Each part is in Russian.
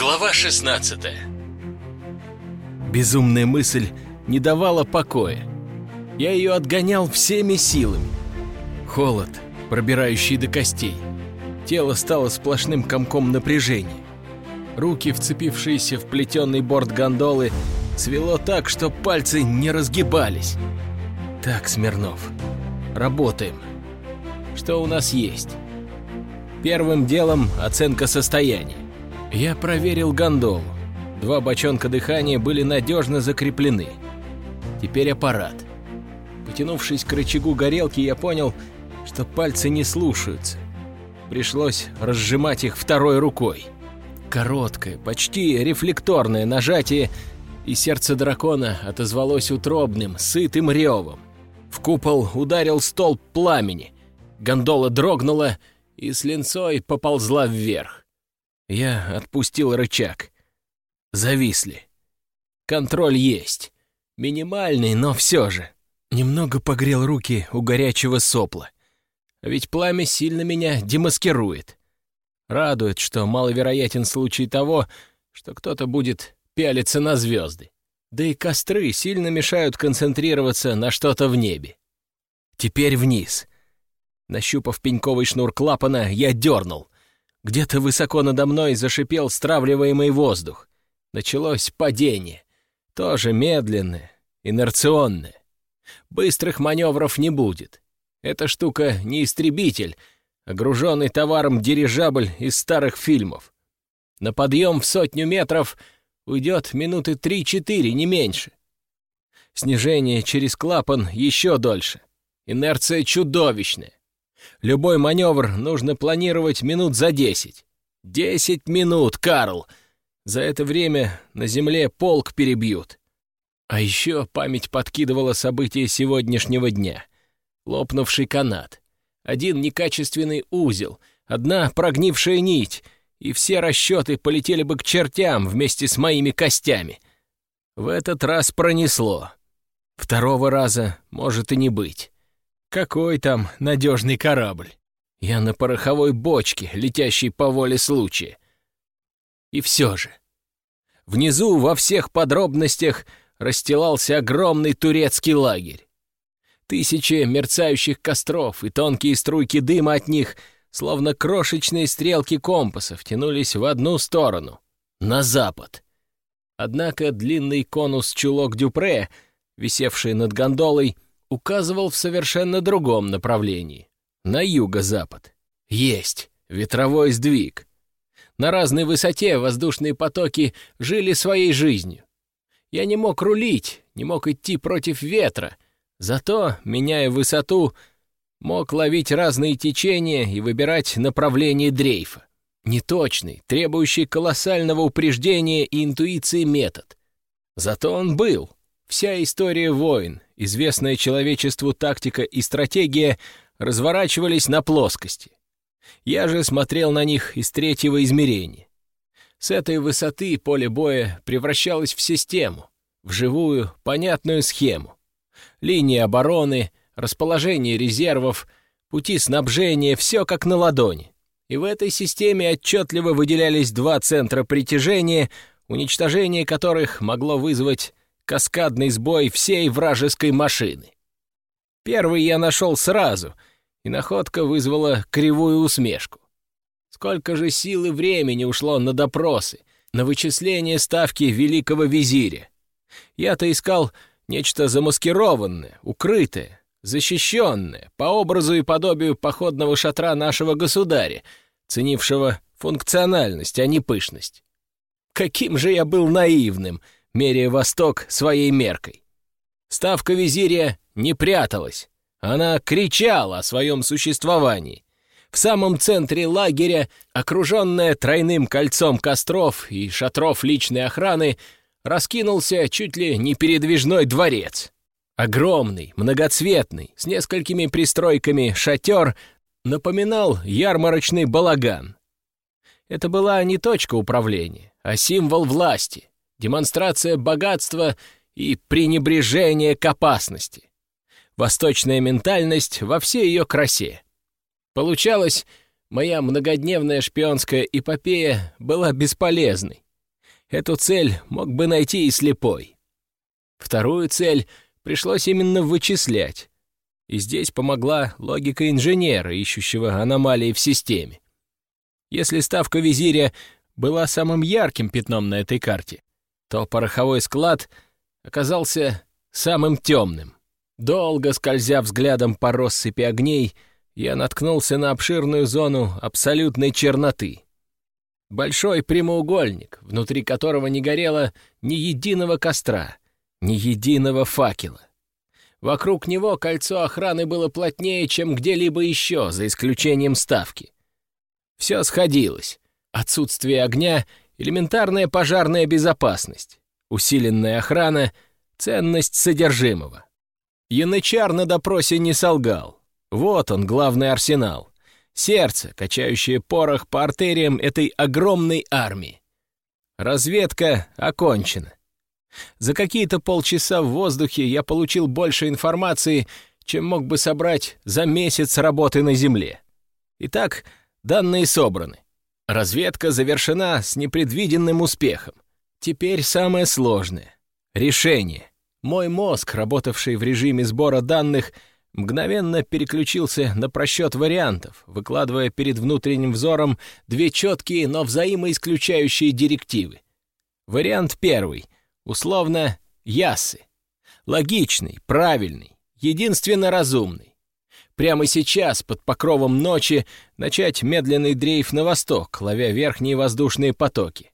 Глава 16 Безумная мысль не давала покоя. Я ее отгонял всеми силами. Холод, пробирающий до костей. Тело стало сплошным комком напряжения. Руки, вцепившиеся в плетеный борт гондолы, свело так, что пальцы не разгибались. Так, Смирнов, работаем. Что у нас есть? Первым делом оценка состояния. Я проверил гондолу. Два бочонка дыхания были надежно закреплены. Теперь аппарат. Потянувшись к рычагу горелки, я понял, что пальцы не слушаются. Пришлось разжимать их второй рукой. Короткое, почти рефлекторное нажатие, и сердце дракона отозвалось утробным, сытым ревом. В купол ударил столб пламени. Гондола дрогнула и с линцой поползла вверх. Я отпустил рычаг. Зависли. Контроль есть. Минимальный, но все же. Немного погрел руки у горячего сопла. Ведь пламя сильно меня демаскирует. Радует, что маловероятен случай того, что кто-то будет пялиться на звезды. Да и костры сильно мешают концентрироваться на что-то в небе. Теперь вниз. Нащупав пеньковый шнур клапана, я дернул. Где-то высоко надо мной зашипел стравливаемый воздух. Началось падение. Тоже медленное, инерционное. Быстрых маневров не будет. Эта штука не истребитель, а груженный товаром дирижабль из старых фильмов. На подъем в сотню метров уйдет минуты три-четыре, не меньше. Снижение через клапан еще дольше. Инерция чудовищная. Любой маневр нужно планировать минут за десять. Десять минут, Карл! За это время на земле полк перебьют. А еще память подкидывала события сегодняшнего дня. Лопнувший канат. Один некачественный узел, одна прогнившая нить, и все расчеты полетели бы к чертям вместе с моими костями. В этот раз пронесло. Второго раза может и не быть. Какой там надежный корабль? Я на пороховой бочке, летящей по воле случая. И все же. Внизу во всех подробностях расстилался огромный турецкий лагерь. Тысячи мерцающих костров и тонкие струйки дыма от них, словно крошечные стрелки компасов, тянулись в одну сторону — на запад. Однако длинный конус чулок Дюпре, висевший над гондолой, — указывал в совершенно другом направлении, на юго-запад. Есть ветровой сдвиг. На разной высоте воздушные потоки жили своей жизнью. Я не мог рулить, не мог идти против ветра, зато, меняя высоту, мог ловить разные течения и выбирать направление дрейфа. Неточный, требующий колоссального упреждения и интуиции метод. Зато он был. Вся история войн, известная человечеству тактика и стратегия разворачивались на плоскости. Я же смотрел на них из третьего измерения. С этой высоты поле боя превращалось в систему, в живую, понятную схему. Линии обороны, расположение резервов, пути снабжения — все как на ладони. И в этой системе отчетливо выделялись два центра притяжения, уничтожение которых могло вызвать каскадный сбой всей вражеской машины. Первый я нашел сразу, и находка вызвала кривую усмешку. Сколько же сил и времени ушло на допросы, на вычисление ставки великого визиря. Я-то искал нечто замаскированное, укрытое, защищенное, по образу и подобию походного шатра нашего государя, ценившего функциональность, а не пышность. Каким же я был наивным — меряя восток своей меркой. Ставка визиря не пряталась. Она кричала о своем существовании. В самом центре лагеря, окруженная тройным кольцом костров и шатров личной охраны, раскинулся чуть ли не передвижной дворец. Огромный, многоцветный, с несколькими пристройками шатер напоминал ярмарочный балаган. Это была не точка управления, а символ власти демонстрация богатства и пренебрежение к опасности. Восточная ментальность во всей ее красе. Получалось, моя многодневная шпионская эпопея была бесполезной. Эту цель мог бы найти и слепой. Вторую цель пришлось именно вычислять. И здесь помогла логика инженера, ищущего аномалии в системе. Если ставка визиря была самым ярким пятном на этой карте, то пороховой склад оказался самым темным. Долго скользя взглядом по россыпи огней, я наткнулся на обширную зону абсолютной черноты. Большой прямоугольник, внутри которого не горело ни единого костра, ни единого факела. Вокруг него кольцо охраны было плотнее, чем где-либо еще, за исключением ставки. Все сходилось. Отсутствие огня, элементарная пожарная безопасность, усиленная охрана, ценность содержимого. Янычар на допросе не солгал. Вот он, главный арсенал. Сердце, качающее порох по артериям этой огромной армии. Разведка окончена. За какие-то полчаса в воздухе я получил больше информации, чем мог бы собрать за месяц работы на Земле. Итак, данные собраны. Разведка завершена с непредвиденным успехом. Теперь самое сложное — решение. Мой мозг, работавший в режиме сбора данных, мгновенно переключился на просчет вариантов, выкладывая перед внутренним взором две четкие, но взаимоисключающие директивы. Вариант первый — условно ясы. Логичный, правильный, единственно разумный. Прямо сейчас, под покровом ночи, начать медленный дрейф на восток, ловя верхние воздушные потоки.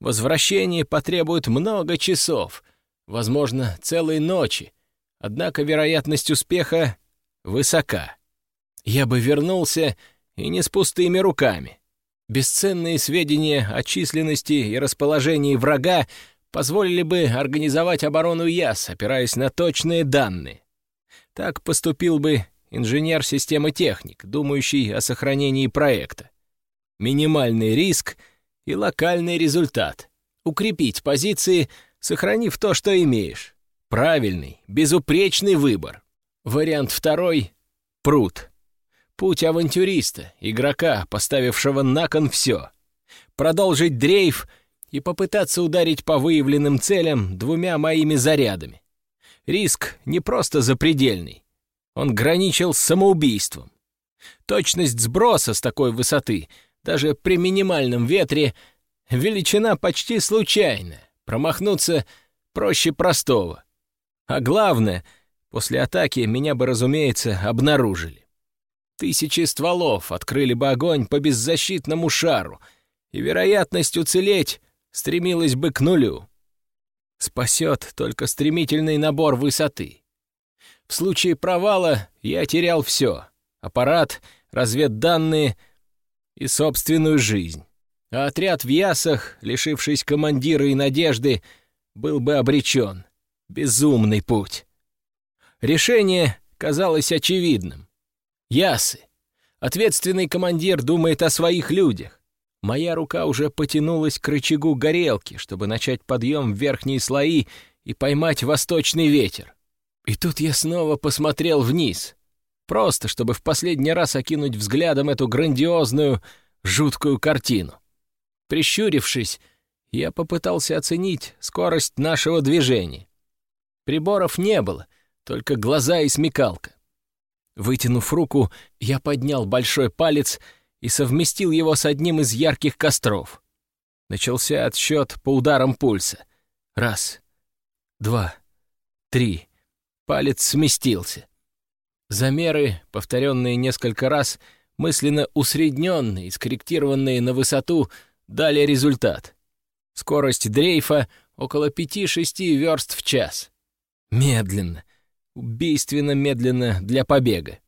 Возвращение потребует много часов — возможно, целые ночи, однако вероятность успеха высока. Я бы вернулся и не с пустыми руками. Бесценные сведения о численности и расположении врага позволили бы организовать оборону ЯС, опираясь на точные данные. Так поступил бы инженер системы техник, думающий о сохранении проекта. Минимальный риск и локальный результат. Укрепить позиции — сохранив то, что имеешь. Правильный, безупречный выбор. Вариант второй — пруд. Путь авантюриста, игрока, поставившего на кон все. Продолжить дрейф и попытаться ударить по выявленным целям двумя моими зарядами. Риск не просто запредельный. Он граничил с самоубийством. Точность сброса с такой высоты, даже при минимальном ветре, величина почти случайная. Промахнуться проще простого. А главное, после атаки меня бы, разумеется, обнаружили. Тысячи стволов открыли бы огонь по беззащитному шару, и вероятность уцелеть стремилась бы к нулю. Спасет только стремительный набор высоты. В случае провала я терял все — аппарат, разведданные и собственную жизнь а отряд в Ясах, лишившись командира и надежды, был бы обречен. Безумный путь. Решение казалось очевидным. Ясы. Ответственный командир думает о своих людях. Моя рука уже потянулась к рычагу горелки, чтобы начать подъем в верхние слои и поймать восточный ветер. И тут я снова посмотрел вниз. Просто, чтобы в последний раз окинуть взглядом эту грандиозную, жуткую картину. Прищурившись, я попытался оценить скорость нашего движения. Приборов не было, только глаза и смекалка. Вытянув руку, я поднял большой палец и совместил его с одним из ярких костров. Начался отсчет по ударам пульса. Раз, два, три. Палец сместился. Замеры, повторенные несколько раз, мысленно усредненные, скорректированные на высоту, дали результат. Скорость дрейфа около 5-6 верст в час. Медленно, убийственно медленно для побега.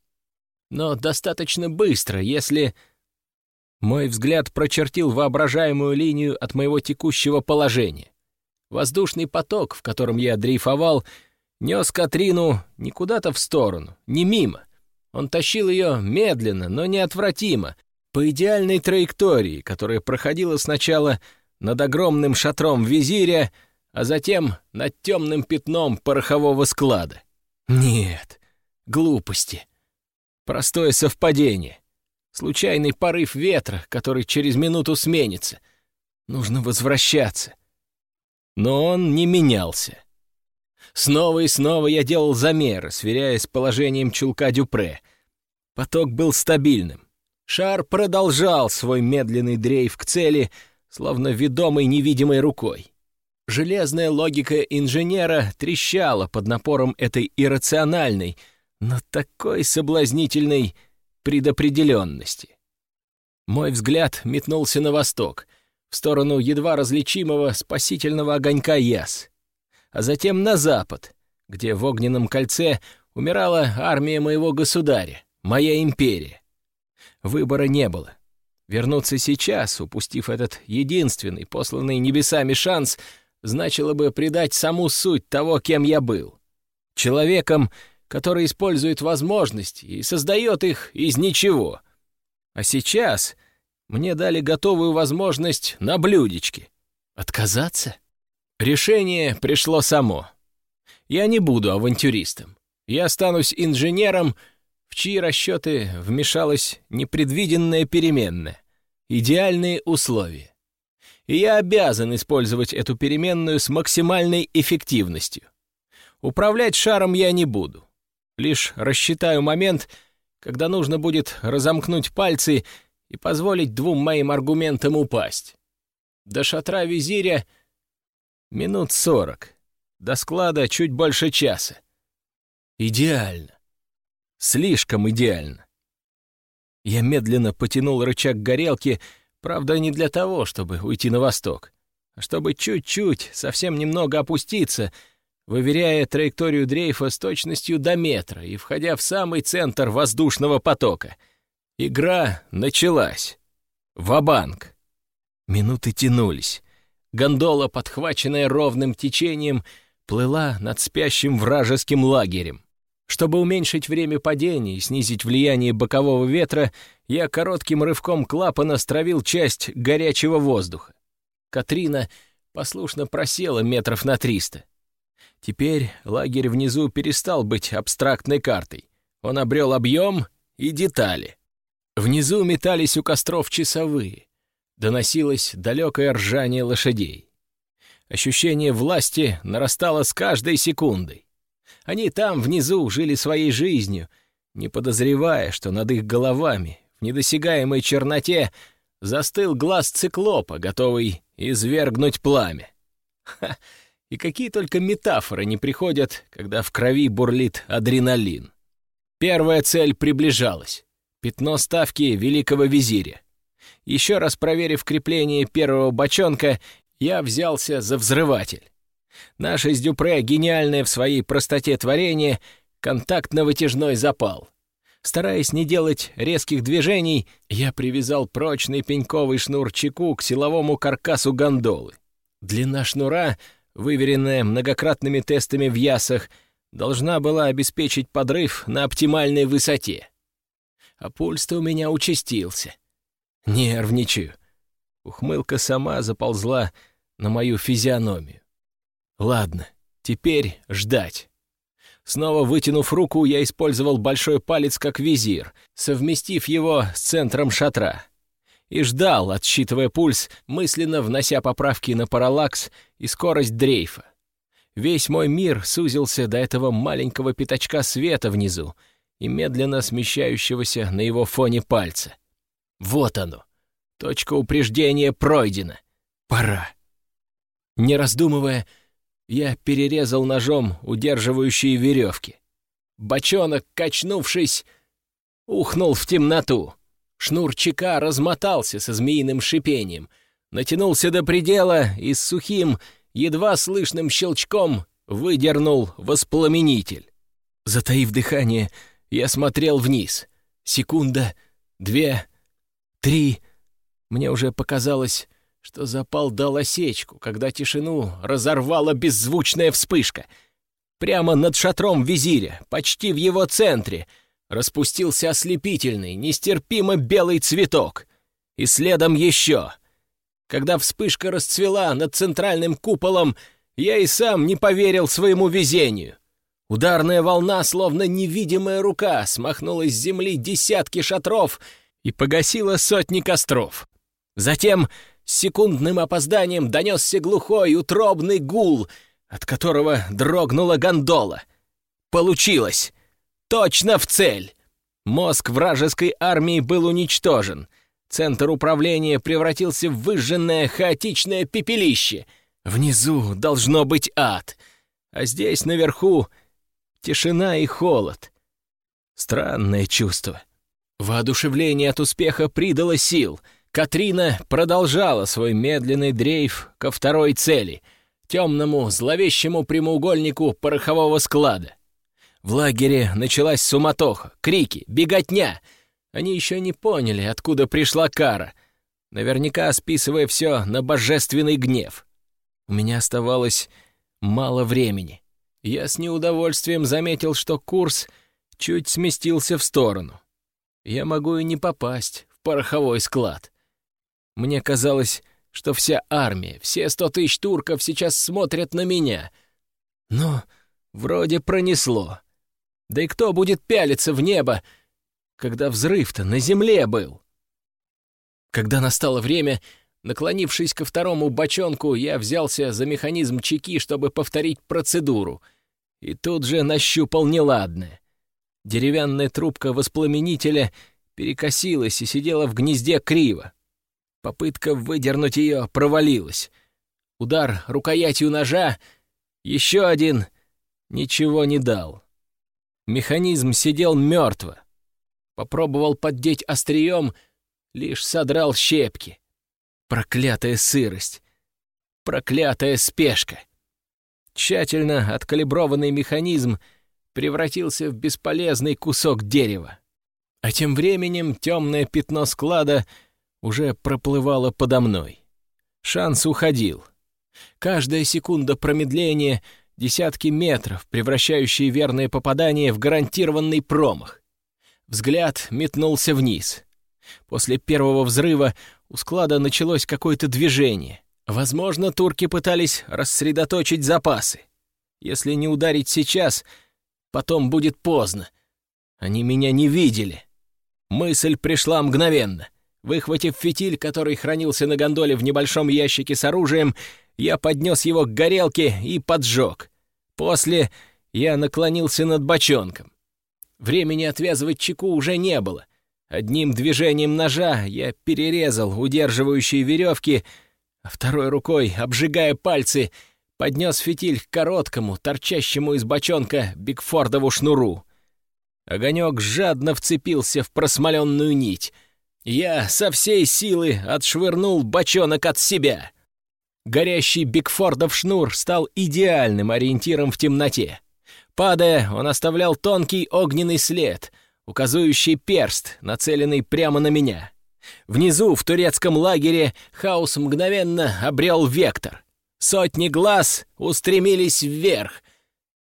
Но достаточно быстро, если... Мой взгляд прочертил воображаемую линию от моего текущего положения. Воздушный поток, в котором я дрейфовал, нес Катрину не куда-то в сторону, не мимо. Он тащил ее медленно, но неотвратимо, по идеальной траектории, которая проходила сначала над огромным шатром визиря, а затем над темным пятном порохового склада. Нет, глупости. Простое совпадение. Случайный порыв ветра, который через минуту сменится. Нужно возвращаться. Но он не менялся. Снова и снова я делал замеры, сверяясь с положением чулка Дюпре. Поток был стабильным. Шар продолжал свой медленный дрейф к цели, словно ведомый невидимой рукой. Железная логика инженера трещала под напором этой иррациональной, но такой соблазнительной предопределенности. Мой взгляд метнулся на восток, в сторону едва различимого спасительного огонька Яс, а затем на запад, где в огненном кольце умирала армия моего государя, моя империя. Выбора не было. Вернуться сейчас, упустив этот единственный, посланный небесами шанс, значило бы предать саму суть того, кем я был. Человеком, который использует возможности и создает их из ничего. А сейчас мне дали готовую возможность на блюдечке. Отказаться? Решение пришло само. Я не буду авантюристом. Я останусь инженером, в чьи расчеты вмешалась непредвиденная переменная, идеальные условия. И я обязан использовать эту переменную с максимальной эффективностью. Управлять шаром я не буду. Лишь рассчитаю момент, когда нужно будет разомкнуть пальцы и позволить двум моим аргументам упасть. До шатра визиря минут сорок, до склада чуть больше часа. Идеально. Слишком идеально. Я медленно потянул рычаг горелки, правда, не для того, чтобы уйти на восток, а чтобы чуть-чуть, совсем немного опуститься, выверяя траекторию дрейфа с точностью до метра и входя в самый центр воздушного потока. Игра началась. Ва-банк. Минуты тянулись. Гондола, подхваченная ровным течением, плыла над спящим вражеским лагерем. Чтобы уменьшить время падения и снизить влияние бокового ветра, я коротким рывком клапана стравил часть горячего воздуха. Катрина послушно просела метров на триста. Теперь лагерь внизу перестал быть абстрактной картой. Он обрел объем и детали. Внизу метались у костров часовые. Доносилось далекое ржание лошадей. Ощущение власти нарастало с каждой секундой. Они там, внизу, жили своей жизнью, не подозревая, что над их головами, в недосягаемой черноте, застыл глаз циклопа, готовый извергнуть пламя. Ха! И какие только метафоры не приходят, когда в крови бурлит адреналин. Первая цель приближалась. Пятно ставки великого визиря. Еще раз проверив крепление первого бочонка, я взялся за взрыватель. Наше с Дюпре гениальное в своей простоте творение — контактно-вытяжной запал. Стараясь не делать резких движений, я привязал прочный пеньковый шнур чеку к силовому каркасу гондолы. Длина шнура, выверенная многократными тестами в ясах, должна была обеспечить подрыв на оптимальной высоте. А пульс-то у меня участился. Нервничаю. Ухмылка сама заползла на мою физиономию. Ладно, теперь ждать. Снова вытянув руку, я использовал большой палец как визир, совместив его с центром шатра. И ждал, отсчитывая пульс, мысленно внося поправки на параллакс и скорость дрейфа. Весь мой мир сузился до этого маленького пятачка света внизу и медленно смещающегося на его фоне пальца. Вот оно. Точка упреждения пройдена. Пора. Не раздумывая, я перерезал ножом удерживающие веревки. Бочонок, качнувшись, ухнул в темноту. Шнур чека размотался со змеиным шипением, натянулся до предела и с сухим, едва слышным щелчком выдернул воспламенитель. Затаив дыхание, я смотрел вниз. Секунда, две, три. Мне уже показалось, что запал дал осечку, когда тишину разорвала беззвучная вспышка. Прямо над шатром визиря, почти в его центре, распустился ослепительный, нестерпимо белый цветок. И следом еще. Когда вспышка расцвела над центральным куполом, я и сам не поверил своему везению. Ударная волна, словно невидимая рука, смахнула с земли десятки шатров и погасила сотни костров. Затем с секундным опозданием донесся глухой утробный гул, от которого дрогнула гондола. Получилось! Точно в цель! Мозг вражеской армии был уничтожен. Центр управления превратился в выжженное хаотичное пепелище. Внизу должно быть ад, а здесь, наверху, тишина и холод. Странное чувство. Воодушевление от успеха придало сил. Катрина продолжала свой медленный дрейф ко второй цели — темному, зловещему прямоугольнику порохового склада. В лагере началась суматоха, крики, беготня. Они еще не поняли, откуда пришла кара, наверняка списывая все на божественный гнев. У меня оставалось мало времени. Я с неудовольствием заметил, что курс чуть сместился в сторону. Я могу и не попасть в пороховой склад. Мне казалось, что вся армия, все сто тысяч турков сейчас смотрят на меня. Но вроде пронесло. Да и кто будет пялиться в небо, когда взрыв-то на земле был? Когда настало время, наклонившись ко второму бочонку, я взялся за механизм чеки, чтобы повторить процедуру, и тут же нащупал неладное. Деревянная трубка воспламенителя перекосилась и сидела в гнезде криво. Попытка выдернуть ее провалилась. Удар рукоятью ножа, еще один, ничего не дал. Механизм сидел мертво. Попробовал поддеть острием, лишь содрал щепки. Проклятая сырость. Проклятая спешка. Тщательно откалиброванный механизм превратился в бесполезный кусок дерева. А тем временем темное пятно склада уже проплывало подо мной. Шанс уходил. Каждая секунда промедления — десятки метров, превращающие верное попадание в гарантированный промах. Взгляд метнулся вниз. После первого взрыва у склада началось какое-то движение. Возможно, турки пытались рассредоточить запасы. Если не ударить сейчас, потом будет поздно. Они меня не видели. Мысль пришла мгновенно. Выхватив фитиль, который хранился на гондоле в небольшом ящике с оружием, я поднес его к горелке и поджег. После я наклонился над бочонком. Времени отвязывать чеку уже не было. Одним движением ножа я перерезал удерживающие веревки, а второй рукой, обжигая пальцы, поднес фитиль к короткому, торчащему из бочонка Бигфордову шнуру. Огонек жадно вцепился в просмоленную нить. Я со всей силы отшвырнул бочонок от себя. Горящий Бигфордов шнур стал идеальным ориентиром в темноте. Падая, он оставлял тонкий огненный след, указывающий перст, нацеленный прямо на меня. Внизу, в турецком лагере, хаос мгновенно обрел вектор. Сотни глаз устремились вверх.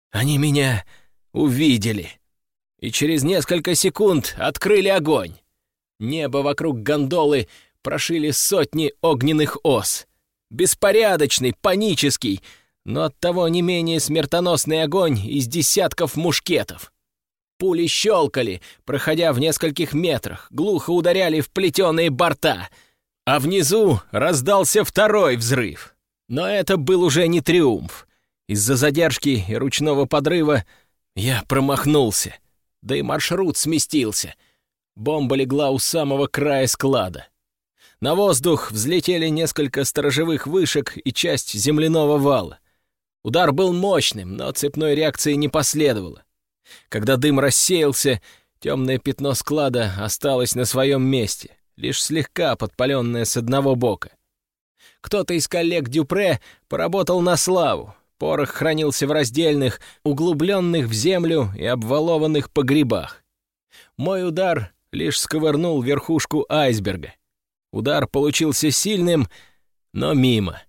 Они меня увидели. И через несколько секунд открыли огонь. Небо вокруг гондолы прошили сотни огненных ос. Беспорядочный, панический, но оттого не менее смертоносный огонь из десятков мушкетов. Пули щелкали, проходя в нескольких метрах, глухо ударяли в плетеные борта, а внизу раздался второй взрыв. Но это был уже не триумф. Из-за задержки и ручного подрыва я промахнулся, да и маршрут сместился — Бомба легла у самого края склада. На воздух взлетели несколько сторожевых вышек и часть земляного вала. Удар был мощным, но цепной реакции не последовало. Когда дым рассеялся, темное пятно склада осталось на своем месте, лишь слегка подпаленное с одного бока. Кто-то из коллег Дюпре поработал на славу. Порох хранился в раздельных, углубленных в землю и обвалованных погребах. Мой удар лишь сковырнул верхушку айсберга. Удар получился сильным, но мимо.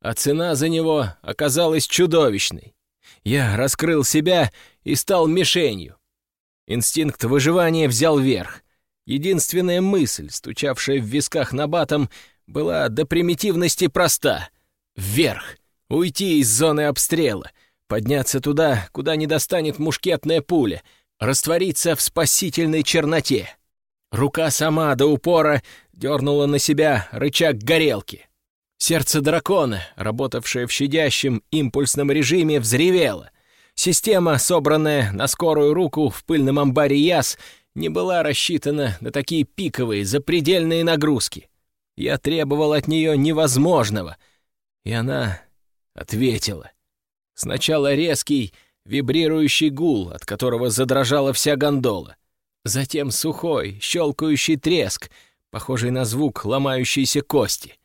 А цена за него оказалась чудовищной. Я раскрыл себя и стал мишенью. Инстинкт выживания взял верх. Единственная мысль, стучавшая в висках на батом, была до примитивности проста. Вверх. Уйти из зоны обстрела. Подняться туда, куда не достанет мушкетная пуля. Раствориться в спасительной черноте. Рука сама до упора дернула на себя рычаг горелки. Сердце дракона, работавшее в щадящем импульсном режиме, взревело. Система, собранная на скорую руку в пыльном амбаре Яс, не была рассчитана на такие пиковые, запредельные нагрузки. Я требовал от нее невозможного, и она ответила. Сначала резкий, вибрирующий гул, от которого задрожала вся гондола. Затем сухой, щелкающий треск, похожий на звук ломающейся кости.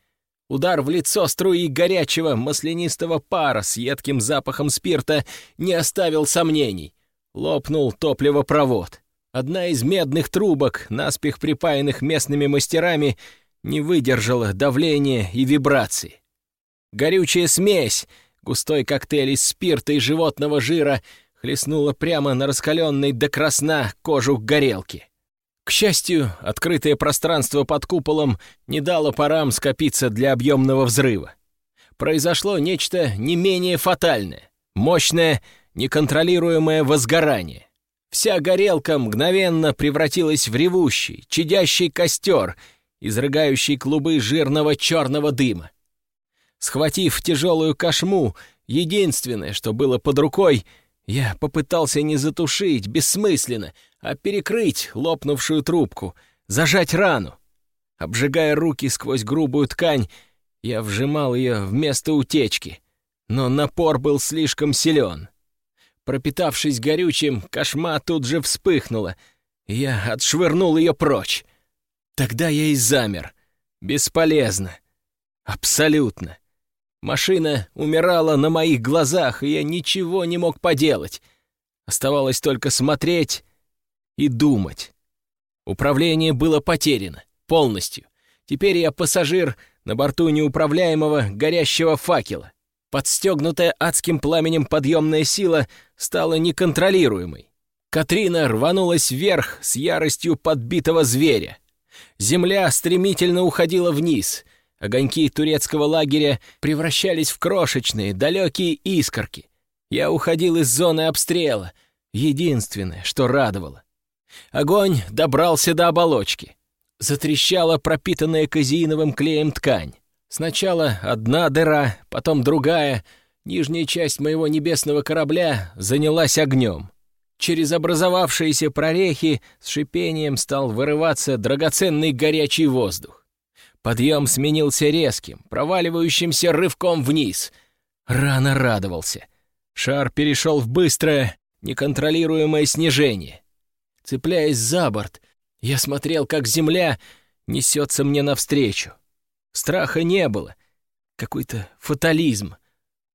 Удар в лицо струи горячего маслянистого пара с едким запахом спирта не оставил сомнений. Лопнул топливопровод. Одна из медных трубок, наспех припаянных местными мастерами, не выдержала давления и вибрации. Горючая смесь, густой коктейль из спирта и животного жира, хлестнула прямо на раскаленной до красна кожух горелки. К счастью, открытое пространство под куполом не дало парам скопиться для объемного взрыва. Произошло нечто не менее фатальное, мощное, неконтролируемое возгорание. Вся горелка мгновенно превратилась в ревущий, чадящий костер, изрыгающий клубы жирного черного дыма. Схватив тяжелую кошму, единственное, что было под рукой, я попытался не затушить, бессмысленно, а перекрыть лопнувшую трубку, зажать рану. Обжигая руки сквозь грубую ткань, я вжимал ее вместо утечки, но напор был слишком силен. Пропитавшись горючим, кошма тут же вспыхнула, я отшвырнул ее прочь. Тогда я и замер. Бесполезно. Абсолютно. Машина умирала на моих глазах, и я ничего не мог поделать. Оставалось только смотреть и думать. Управление было потеряно. Полностью. Теперь я пассажир на борту неуправляемого горящего факела. Подстегнутая адским пламенем подъемная сила стала неконтролируемой. Катрина рванулась вверх с яростью подбитого зверя. Земля стремительно уходила вниз. Огоньки турецкого лагеря превращались в крошечные, далекие искорки. Я уходил из зоны обстрела. Единственное, что радовало. Огонь добрался до оболочки. Затрещала пропитанная казеиновым клеем ткань. Сначала одна дыра, потом другая. Нижняя часть моего небесного корабля занялась огнем. Через образовавшиеся прорехи с шипением стал вырываться драгоценный горячий воздух. Подъем сменился резким, проваливающимся рывком вниз. Рано радовался. Шар перешел в быстрое, неконтролируемое снижение. Цепляясь за борт, я смотрел, как земля несется мне навстречу. Страха не было. Какой-то фатализм.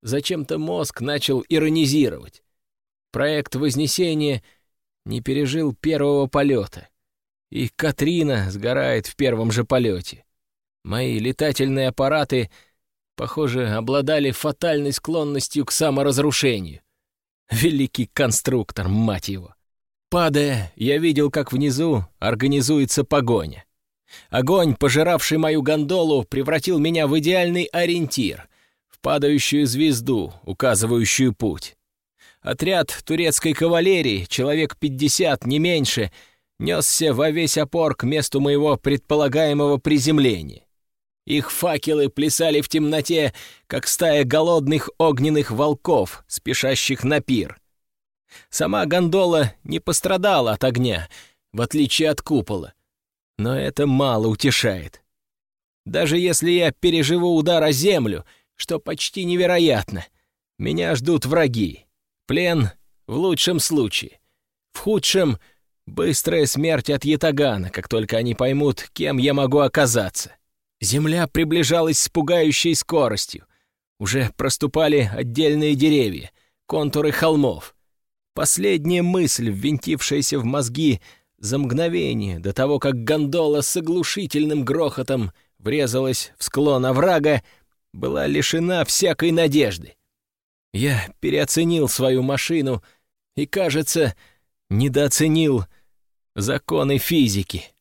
Зачем-то мозг начал иронизировать. Проект Вознесения не пережил первого полета. И Катрина сгорает в первом же полете. Мои летательные аппараты, похоже, обладали фатальной склонностью к саморазрушению. Великий конструктор, мать его. Падая, я видел, как внизу организуется погоня. Огонь, пожиравший мою гондолу, превратил меня в идеальный ориентир, в падающую звезду, указывающую путь. Отряд турецкой кавалерии, человек пятьдесят, не меньше, несся во весь опор к месту моего предполагаемого приземления. Их факелы плясали в темноте, как стая голодных огненных волков, спешащих на пир. Сама гондола не пострадала от огня, в отличие от купола. Но это мало утешает. Даже если я переживу удар о землю, что почти невероятно, меня ждут враги. Плен в лучшем случае. В худшем — быстрая смерть от ятагана, как только они поймут, кем я могу оказаться. Земля приближалась с пугающей скоростью. Уже проступали отдельные деревья, контуры холмов — Последняя мысль, ввинтившаяся в мозги за мгновение до того, как гондола с оглушительным грохотом врезалась в склон оврага, была лишена всякой надежды. Я переоценил свою машину и, кажется, недооценил законы физики.